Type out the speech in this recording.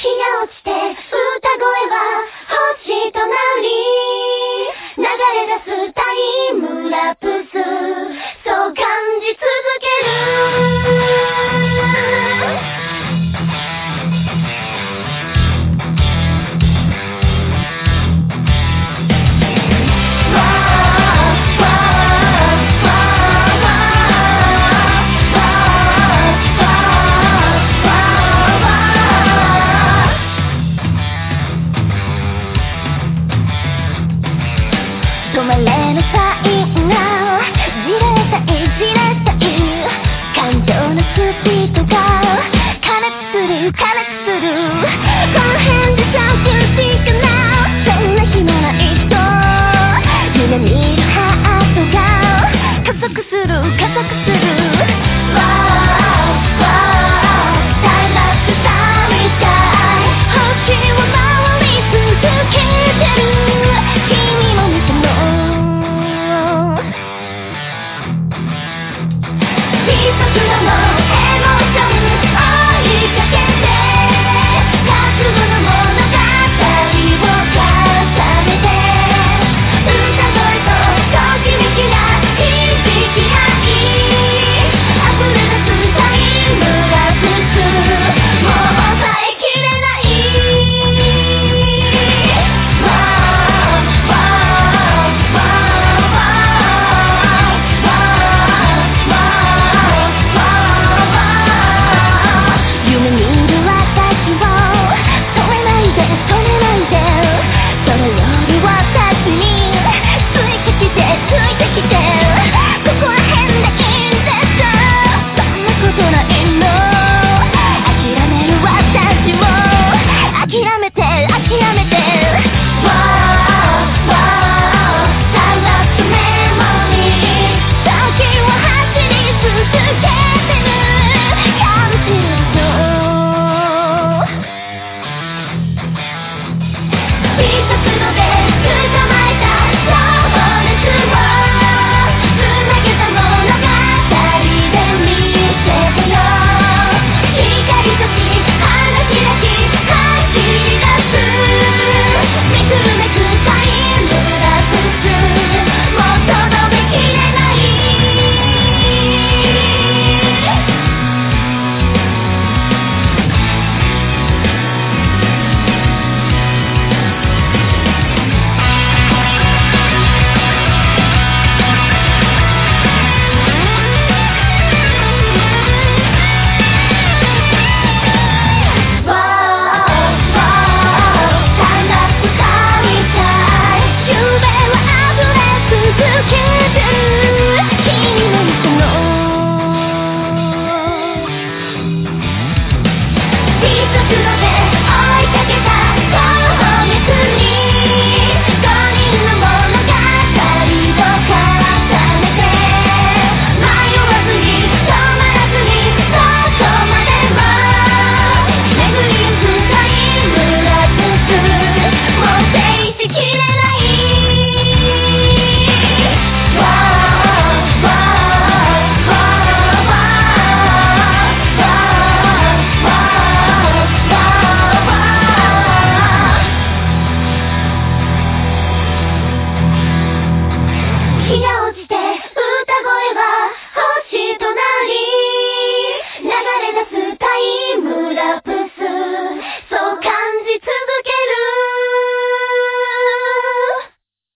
日が落ちて歌声は星となり流れ出すタイム。her